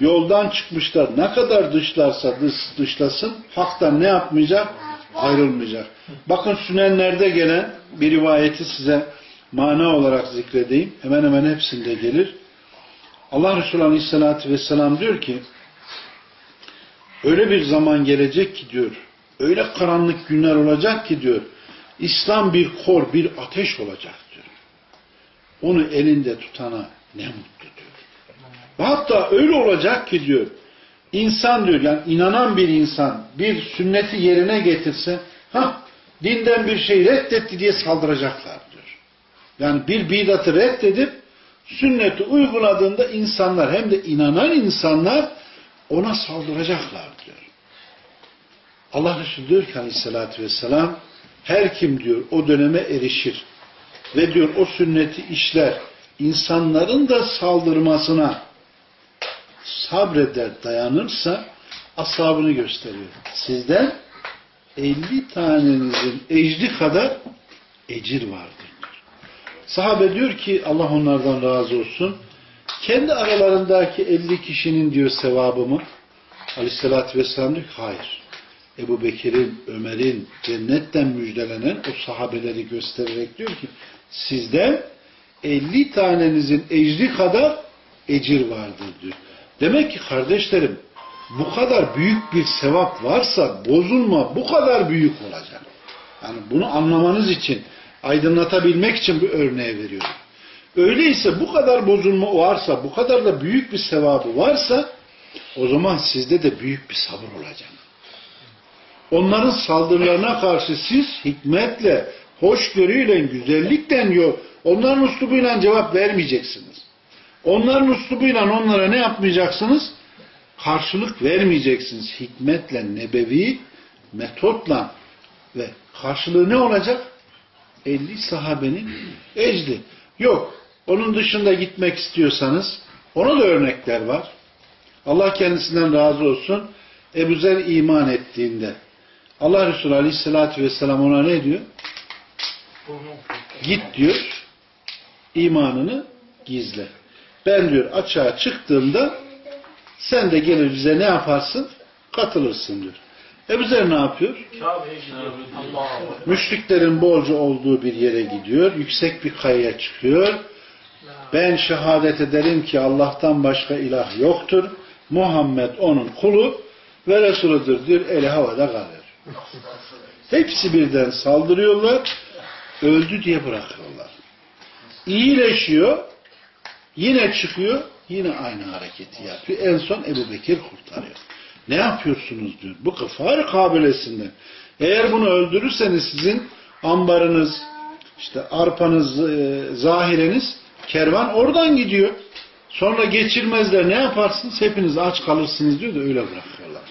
Speaker 1: yoldan çıkmışlar ne kadar dışlarsa dış, dışlasın haktan ne yapmayacak? Ayrılmayacak. Bakın sünenlerde gelen bir rivayeti size mana olarak zikredeyim. Hemen hemen hepsinde gelir. Allah Resulü Aleyhisselatü Vesselam diyor ki öyle bir zaman gelecek ki diyor öyle karanlık günler olacak ki diyor İslam bir kor, bir ateş olacak diyor. Onu elinde tutana ne mutlu diyor. Ve hatta öyle olacak ki diyor insan diyor yani inanan bir insan bir sünneti yerine getirse ha dinden bir şey reddetti diye saldıracaklar diyor. Yani bir bidatı reddedip sünneti uyguladığında insanlar hem de inanan insanlar ona saldıracaklar diyor. Allah Resulü diyor ki aleyhissalatü vesselam her kim diyor o döneme erişir ve diyor o sünneti işler insanların da saldırmasına sabreder dayanırsa ashabını gösteriyor. Sizden 50 tanenizin ecri kadar ecir vardır. Sahabe diyor ki Allah onlardan razı olsun kendi aralarındaki 50 kişinin diyor sevabı mı? Aleyhissalatü vesselam diyor hayır. Ebu Bekir'in, Ömer'in cennetten müjdelenen o sahabeleri göstererek diyor ki sizden 50 tanenizin ecri kadar ecir vardır diyor. Demek ki kardeşlerim bu kadar büyük bir sevap varsa bozulma bu kadar büyük olacak. Yani bunu anlamanız için aydınlatabilmek için bu örneği veriyorum. Öyleyse bu kadar bozulma varsa, bu kadar da büyük bir sevabı varsa o zaman sizde de büyük bir sabır olacak. Onların saldırılarına karşı siz hikmetle, hoşgörüyle, güzellikle yok. Onların uslubuyla cevap vermeyeceksiniz. Onların uslubuyla onlara ne yapmayacaksınız? Karşılık vermeyeceksiniz. Hikmetle, nebevi metotla ve karşılığı ne olacak? 50 sahabenin ecdi. Yok. Onun dışında gitmek istiyorsanız ona da örnekler var. Allah kendisinden razı olsun. Ebu Zer iman ettiğinde Allah Resulü Aleyhisselatü Vesselam ona ne diyor? Git diyor. imanını gizle. Ben diyor açığa çıktığımda sen de gelir bize ne yaparsın? Katılırsın diyor. Ebu Zer ne yapıyor? Müşriklerin bolca olduğu bir yere gidiyor. Yüksek bir kayaya çıkıyor. Ben şehadet ederim ki Allah'tan başka ilah yoktur. Muhammed onun kulu ve Resuludur diyor. Eli havada kalıyor. Hepsi birden saldırıyorlar. Öldü diye bırakıyorlar. İyileşiyor. Yine çıkıyor. Yine aynı hareketi yapıyor. En son Ebu Bekir kurtarıyor. Ne yapıyorsunuz diyor. Bu kıfar kabilesinden. Eğer bunu öldürürseniz sizin ambarınız, işte arpanız, e, zahireniz kervan oradan gidiyor. Sonra geçirmezler. Ne yaparsınız? Hepiniz aç kalırsınız diyor da öyle bırakıyorlar.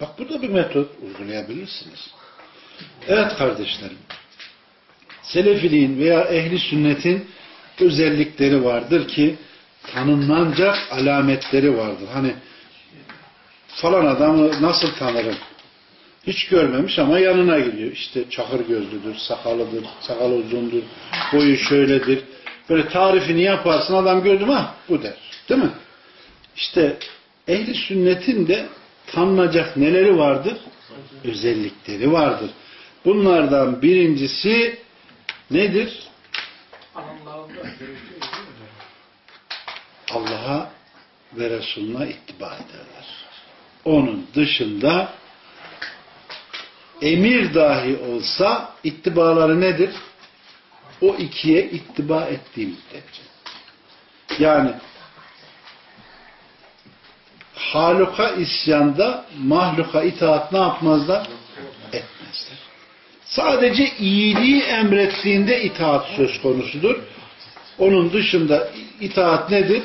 Speaker 1: Bak burada bir metot uygulayabilirsiniz. Evet kardeşlerim. Selefiliğin veya ehli sünnetin özellikleri vardır ki tanınlanacak alametleri vardır. Hani falan adamı nasıl tanırım? Hiç görmemiş ama yanına gidiyor. İşte çakır gözlüdür, sakalıdır, sakal uzundur, boyu şöyledir. Böyle tarifini yaparsın adam gördüm ha bu der. Değil mi? İşte ehli sünnetin de tanınacak neleri vardır? Özellikleri vardır. Bunlardan birincisi nedir? Allah'a ve Resulüne ittiba ederler. Onun dışında emir dahi olsa ittibaları nedir? O ikiye ittiba ettiği müddetçe. Yani haluka isyanda mahluka itaat ne yapmazlar? Etmezler. Sadece iyiliği emrettiğinde itaat söz konusudur. Onun dışında itaat nedir?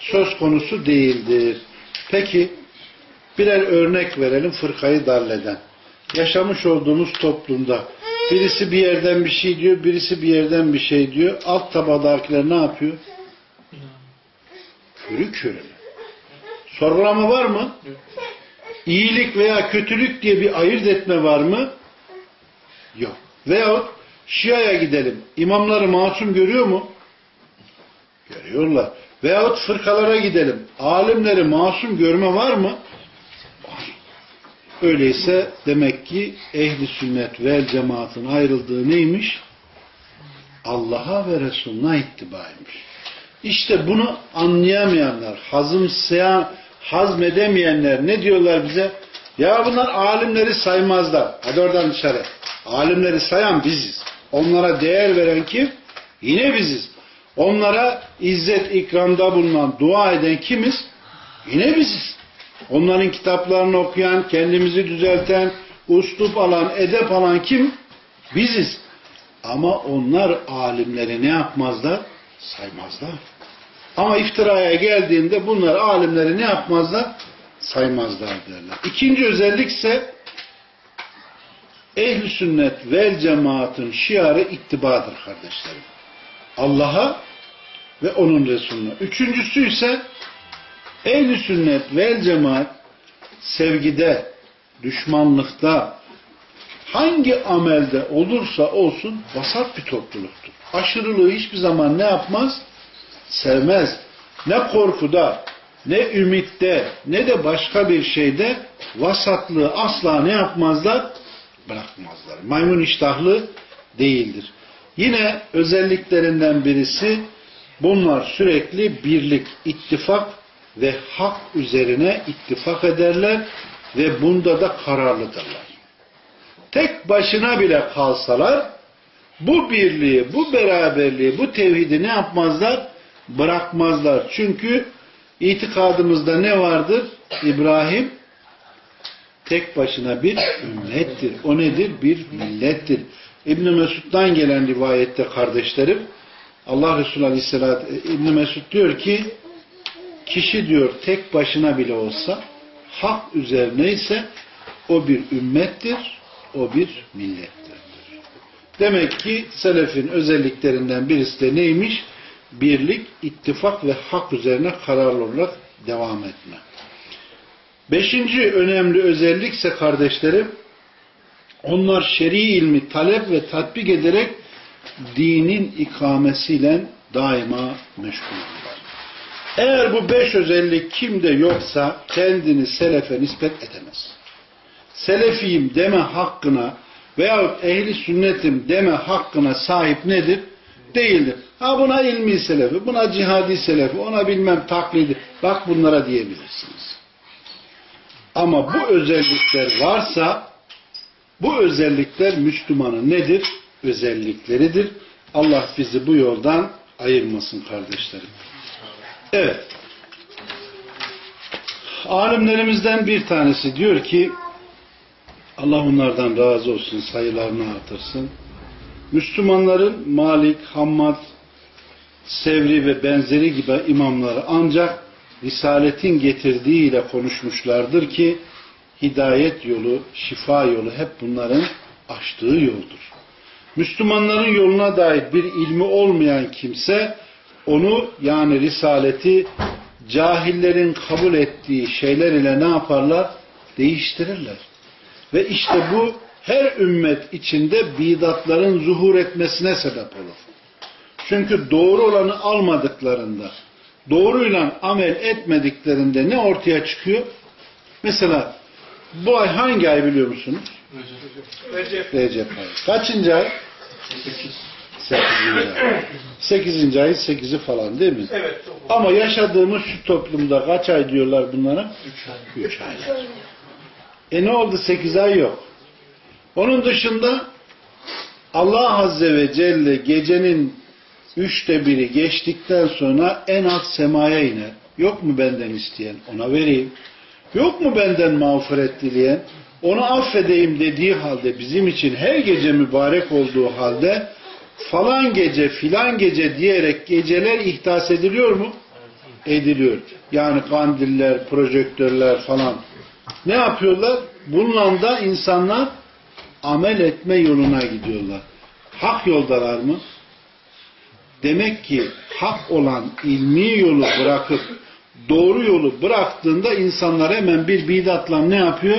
Speaker 1: Söz konusu değildir. Peki birer örnek verelim fırkayı darleden. Yaşamış olduğumuz toplumda birisi bir yerden bir şey diyor, birisi bir yerden bir şey diyor. Alt tabadakiler ne yapıyor? Körü körüne. Sorgulama var mı? İyilik veya kötülük diye bir ayırt etme var mı? Yok. Veyahut Şia'ya gidelim. İmamları masum görüyor mu? Görüyorlar. Veyahut fırkalara gidelim. Alimleri masum görme var mı? Öyleyse demek ki ehli sünnet ve cemaatın ayrıldığı neymiş? Allah'a ve Resulüne ittibaymış. İşte bunu anlayamayanlar, hazımsayan, hazmedemeyenler ne diyorlar bize? Ya bunlar alimleri saymazlar. Hadi oradan dışarı. Alimleri sayan biziz. Onlara değer veren kim? Yine biziz. Onlara izzet ikramda bulunan, dua eden kimiz? Yine biziz. Onların kitaplarını okuyan, kendimizi düzelten, Uslup alan, edep alan kim? Biziz. Ama onlar alimleri ne yapmazlar? Saymazlar. Ama iftiraya geldiğinde bunlar alimleri ne yapmazlar? Saymazlar derler. İkinci özellik ise ehl sünnet vel cemaatın şiarı ittibadır kardeşlerim. Allah'a ve onun Resulüne. Üçüncüsü ise ehl sünnet vel cemaat sevgide, düşmanlıkta, hangi amelde olursa olsun vasat bir topluluktur. Aşırılığı hiçbir zaman ne yapmaz? Sevmez. Ne korkuda, ne ümitte, ne de başka bir şeyde vasatlığı asla ne yapmazlar? Bırakmazlar. Maymun iştahlı değildir. Yine özelliklerinden birisi bunlar sürekli birlik, ittifak ve hak üzerine ittifak ederler ve bunda da kararlıdırlar. Tek başına bile kalsalar bu birliği, bu beraberliği, bu tevhidi ne yapmazlar? Bırakmazlar. Çünkü itikadımızda ne vardır? İbrahim tek başına bir ümmettir. O nedir? Bir millettir. İbn Mesud'dan gelen rivayette kardeşlerim Allah Resulü Aleyhisselatü İbn Mesud diyor ki kişi diyor tek başına bile olsa hak üzerineyse o bir ümmettir, o bir millettir. Demek ki selefin özelliklerinden birisi de neymiş? Birlik, ittifak ve hak üzerine kararlı olarak devam etme. Beşinci önemli özellik ise kardeşlerim, onlar şer'i ilmi talep ve tatbik ederek dinin ikamesiyle daima meşguldürler. Eğer bu beş özellik kimde yoksa kendini selefe nispet edemez. Selefiyim deme hakkına veyahut ehli sünnetim deme hakkına sahip nedir? Değildir. Ha buna ilmi selefi, buna cihadi selefi, ona bilmem taklidi. Bak bunlara diyebilirsiniz. Ama bu özellikler varsa bu özellikler Müslümanın nedir? Özellikleridir. Allah bizi bu yoldan ayırmasın kardeşlerim. Evet. Alimlerimizden bir tanesi diyor ki Allah onlardan razı olsun, sayılarını artırsın. Müslümanların Malik, Hammad, Sevri ve benzeri gibi imamları ancak Risaletin getirdiğiyle konuşmuşlardır ki hidayet yolu, şifa yolu hep bunların açtığı yoldur. Müslümanların yoluna dair bir ilmi olmayan kimse onu yani risaleti cahillerin kabul ettiği şeyler ile ne yaparlar? Değiştirirler. Ve işte bu her ümmet içinde bidatların zuhur etmesine sebep olur. Çünkü doğru olanı almadıklarında, doğruyla amel etmediklerinde ne ortaya çıkıyor? Mesela bu ay hangi ay biliyor musunuz? Recep. Recep ayı. Kaçıncı ay? Sekizinci ay. Sekizinci ay sekizi falan değil mi?
Speaker 2: Evet.
Speaker 1: Ama yaşadığımız şu toplumda kaç ay diyorlar bunlara? Üç ay. Üç ay. E ne oldu? Sekiz ay yok. Onun dışında Allah Azze ve Celle gecenin üçte biri geçtikten sonra en alt semaya iner. Yok mu benden isteyen? Ona vereyim. Yok mu benden mağfiret dileyen? Onu affedeyim dediği halde bizim için her gece mübarek olduğu halde falan gece filan gece diyerek geceler ihdas ediliyor mu? Ediliyor. Yani kandiller, projektörler falan. Ne yapıyorlar? Bununla da insanlar amel etme yoluna gidiyorlar. Hak yoldalar mı? Demek ki hak olan ilmi yolu bırakıp doğru yolu bıraktığında insanlar hemen bir bidatla ne yapıyor?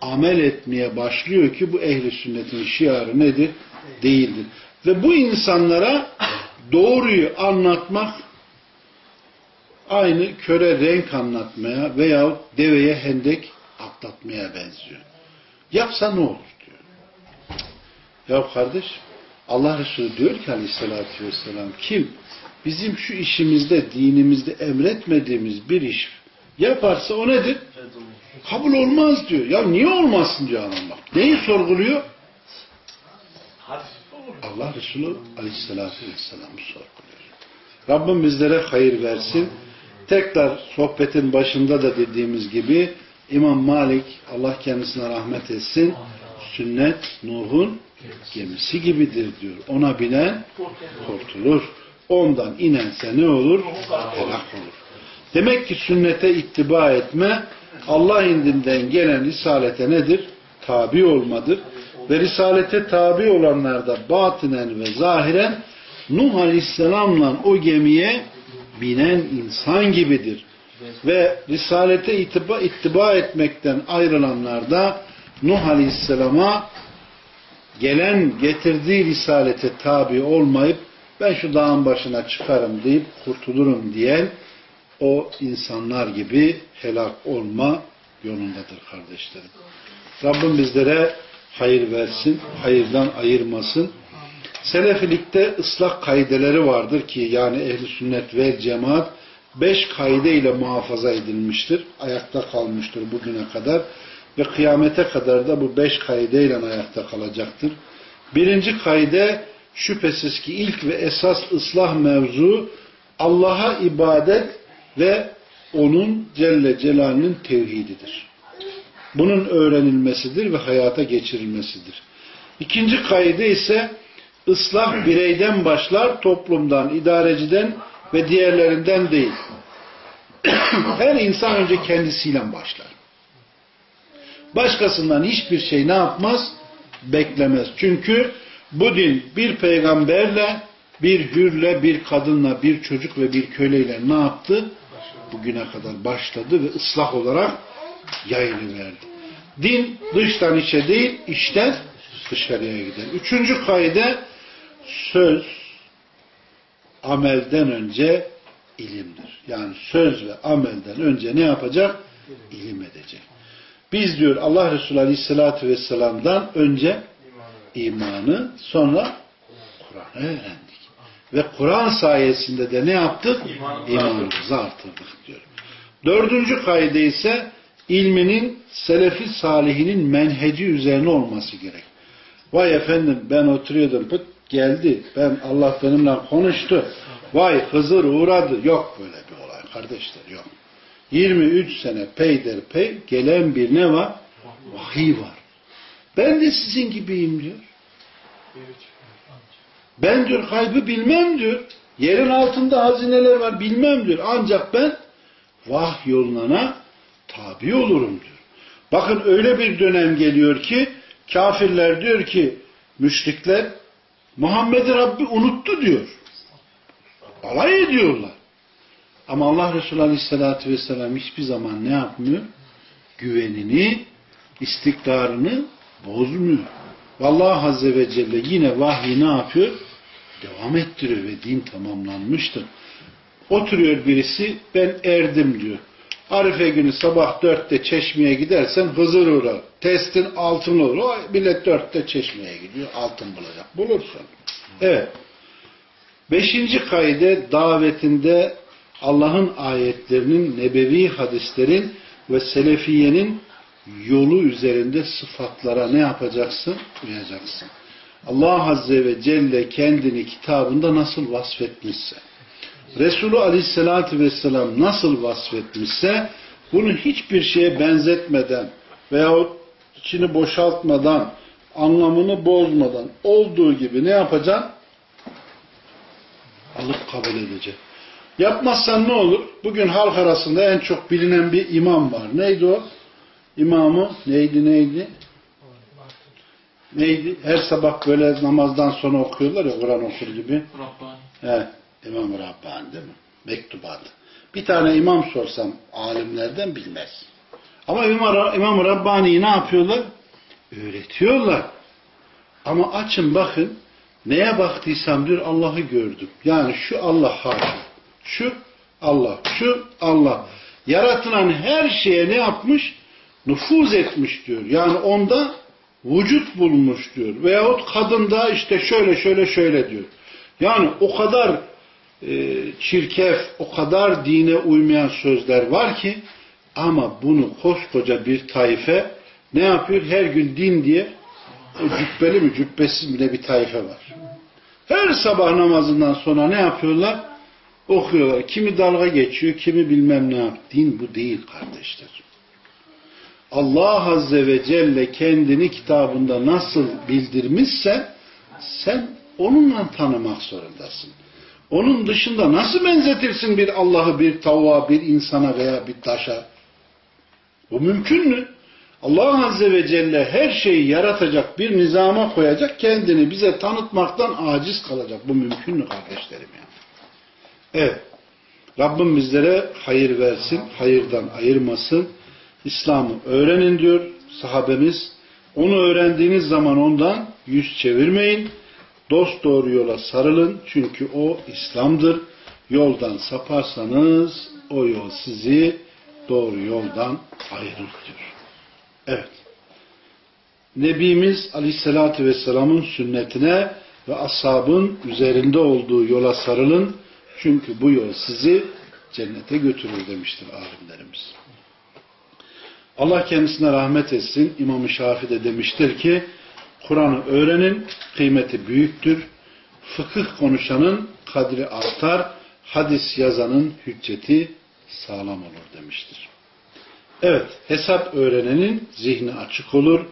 Speaker 1: Amel etmeye başlıyor ki bu ehli sünnetin şiarı nedir? Değildir. Ve bu insanlara doğruyu anlatmak aynı köre renk anlatmaya veyahut deveye hendek atlatmaya benziyor. Yapsa ne olur diyor. Ya kardeş Allah Resulü diyor ki aleyhissalatü vesselam kim bizim şu işimizde dinimizde emretmediğimiz bir iş yaparsa o nedir? Kabul olmaz diyor. Ya niye olmazsın diyor adam bak. Neyi sorguluyor? Allah Resulü aleyhissalatü vesselam'ı sorguluyor. Rabbim bizlere hayır versin. Tekrar sohbetin başında da dediğimiz gibi İmam Malik Allah kendisine rahmet etsin sünnet Nuh'un gemisi gibidir diyor. Ona binen kurtulur. Ondan inense ne olur? Helak olur. Demek ki sünnete ittiba etme Allah indinden gelen risalete nedir? Tabi olmadır. Ve risalete tabi olanlar da batinen ve zahiren Nuh Aleyhisselam'la o gemiye binen insan gibidir. Ve risalete ittiba, ittiba etmekten ayrılanlar da Nuh Aleyhisselam'a gelen getirdiği risalete tabi olmayıp ben şu dağın başına çıkarım deyip kurtulurum diyen o insanlar gibi helak olma yolundadır kardeşlerim. Rabbim bizlere hayır versin, hayırdan ayırmasın. Selefilikte ıslak kaideleri vardır ki yani ehli sünnet ve cemaat beş kaide ile muhafaza edilmiştir. Ayakta kalmıştır bugüne kadar ve kıyamete kadar da bu beş kaide ile ayakta kalacaktır. Birinci kaide şüphesiz ki ilk ve esas ıslah mevzu Allah'a ibadet ve onun Celle Celal'inin tevhididir. Bunun öğrenilmesidir ve hayata geçirilmesidir. İkinci kaide ise ıslah bireyden başlar, toplumdan, idareciden ve diğerlerinden değil. Her insan önce kendisiyle başlar. Başkasından hiçbir şey ne yapmaz? Beklemez. Çünkü bu din bir peygamberle, bir hürle, bir kadınla, bir çocuk ve bir köleyle ne yaptı? Bugüne kadar başladı ve ıslah olarak yayılıverdi. Din dıştan içe değil, içten dışarıya gider. Üçüncü kaide söz amelden önce ilimdir. Yani söz ve amelden önce ne yapacak? İlim edecek. Biz diyor Allah Resulü Aleyhisselatü Vesselam'dan önce imanı sonra Kur'an'ı öğrendik. Ve Kur'an sayesinde de ne yaptık? İmanımızı artırdık diyor. Dördüncü kaide ise ilminin selefi salihinin menheci üzerine olması gerek. Vay efendim ben oturuyordum pıt geldi. Ben Allah benimle konuştu. Vay Hızır uğradı. Yok böyle bir olay kardeşler yok. 23 sene peyderpey gelen bir ne var? Vahiy var. Ben de sizin gibiyim diyor. Ben diyor kaybı bilmem diyor. Yerin altında hazineler var bilmem diyor. Ancak ben vah yoluna tabi olurum diyor. Bakın öyle bir dönem geliyor ki kafirler diyor ki müşrikler Muhammed'i Rabbi unuttu diyor. Alay ediyorlar. Ama Allah Resulü Aleyhisselatü Vesselam hiçbir zaman ne yapmıyor? Güvenini, istikrarını bozmuyor. Vallahi Azze ve Celle yine vahyi ne yapıyor? Devam ettiriyor ve din tamamlanmıştır. Oturuyor birisi ben erdim diyor. Arife günü sabah dörtte çeşmeye gidersen Hızır uğrar. Testin altın olur. O millet dörtte çeşmeye gidiyor. Altın bulacak. Bulursun. Evet. Beşinci kaide davetinde Allah'ın ayetlerinin, nebevi hadislerin ve selefiyenin yolu üzerinde sıfatlara ne yapacaksın? Uyacaksın. Allah Azze ve Celle kendini kitabında nasıl vasfetmişse, Resulü Aleyhisselatü Vesselam nasıl vasfetmişse, bunu hiçbir şeye benzetmeden veyahut içini boşaltmadan, anlamını bozmadan olduğu gibi ne yapacaksın? Alıp kabul edecek. Yapmazsan ne olur? Bugün halk arasında en çok bilinen bir imam var. Neydi o? İmamı neydi neydi? Neydi? Her sabah böyle namazdan sonra okuyorlar ya Kur'an okur gibi.
Speaker 2: Rabbani.
Speaker 1: He, İmam Rabbani değil mi? Mektubat. Bir tane imam sorsam alimlerden bilmez. Ama İmam, İmam Rabbani'yi ne yapıyorlar? Öğretiyorlar. Ama açın bakın neye baktıysam diyor Allah'ı gördüm. Yani şu Allah hakim. Şu Allah. Şu Allah. Yaratılan her şeye ne yapmış? Nüfuz etmiş diyor. Yani onda vücut bulmuş diyor. Veyahut kadında işte şöyle şöyle şöyle diyor. Yani o kadar çirkef, o kadar dine uymayan sözler var ki ama bunu koskoca bir taife ne yapıyor? Her gün din diye o cübbeli mi cübbesiz mi de bir taife var. Her sabah namazından sonra ne yapıyorlar? Okuyorlar. Kimi dalga geçiyor, kimi bilmem ne yap. Din bu değil kardeşler. Allah Azze ve Celle kendini kitabında nasıl bildirmişse sen onunla tanımak zorundasın. Onun dışında nasıl benzetirsin bir Allah'ı bir tavuğa, bir insana veya bir taşa? Bu mümkün mü? Allah Azze ve Celle her şeyi yaratacak, bir nizama koyacak, kendini bize tanıtmaktan aciz kalacak. Bu mümkün mü kardeşlerim ya? Evet. Rabbim bizlere hayır versin, hayırdan ayırmasın. İslam'ı öğrenin diyor sahabemiz. Onu öğrendiğiniz zaman ondan yüz çevirmeyin. Dost doğru yola sarılın. Çünkü o İslam'dır. Yoldan saparsanız o yol sizi doğru yoldan ayırır diyor. Evet. Nebimiz Aleyhisselatü Vesselam'ın sünnetine ve ashabın üzerinde olduğu yola sarılın. Çünkü bu yol sizi cennete götürür demiştir alimlerimiz. Allah kendisine rahmet etsin. İmam-ı Şafi de demiştir ki Kur'an'ı öğrenin, kıymeti büyüktür. Fıkıh konuşanın kadri artar, hadis yazanın hücceti sağlam olur demiştir. Evet, hesap öğrenenin zihni açık olur.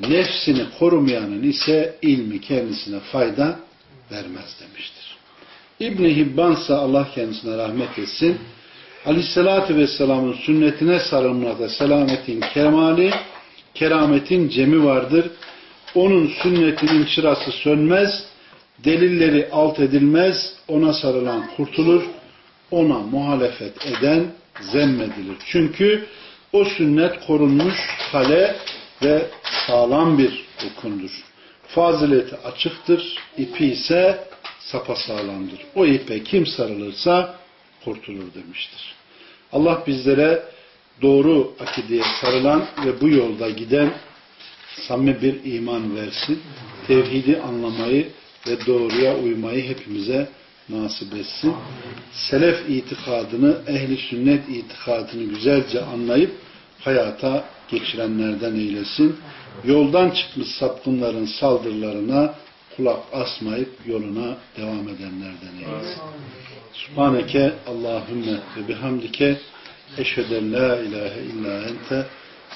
Speaker 1: Nefsini korumayanın ise ilmi kendisine fayda vermez demiştir. İbni Hibban ise Allah kendisine rahmet etsin. Aleyhissalatü Vesselam'ın sünnetine sarılmada selametin kemali, kerametin cemi vardır. Onun sünnetinin çırası sönmez, delilleri alt edilmez, ona sarılan kurtulur, ona muhalefet eden zemmedilir. Çünkü o sünnet korunmuş kale ve sağlam bir okundur. Fazileti açıktır, ipi ise sapasağlamdır. O ipe kim sarılırsa kurtulur demiştir. Allah bizlere doğru akideye sarılan ve bu yolda giden samimi bir iman versin. Tevhidi anlamayı ve doğruya uymayı hepimize nasip etsin. Selef itikadını, ehli sünnet itikadını güzelce anlayıp hayata geçirenlerden eylesin. Yoldan çıkmış sapkınların saldırılarına kulak asmayıp yoluna devam edenlerden eylesin. Subhaneke Allahümme ve bihamdike eşheden la ilahe illa ente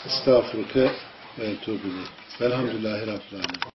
Speaker 1: estağfurke ve etûbü Velhamdülillahi Rabbil Alemin.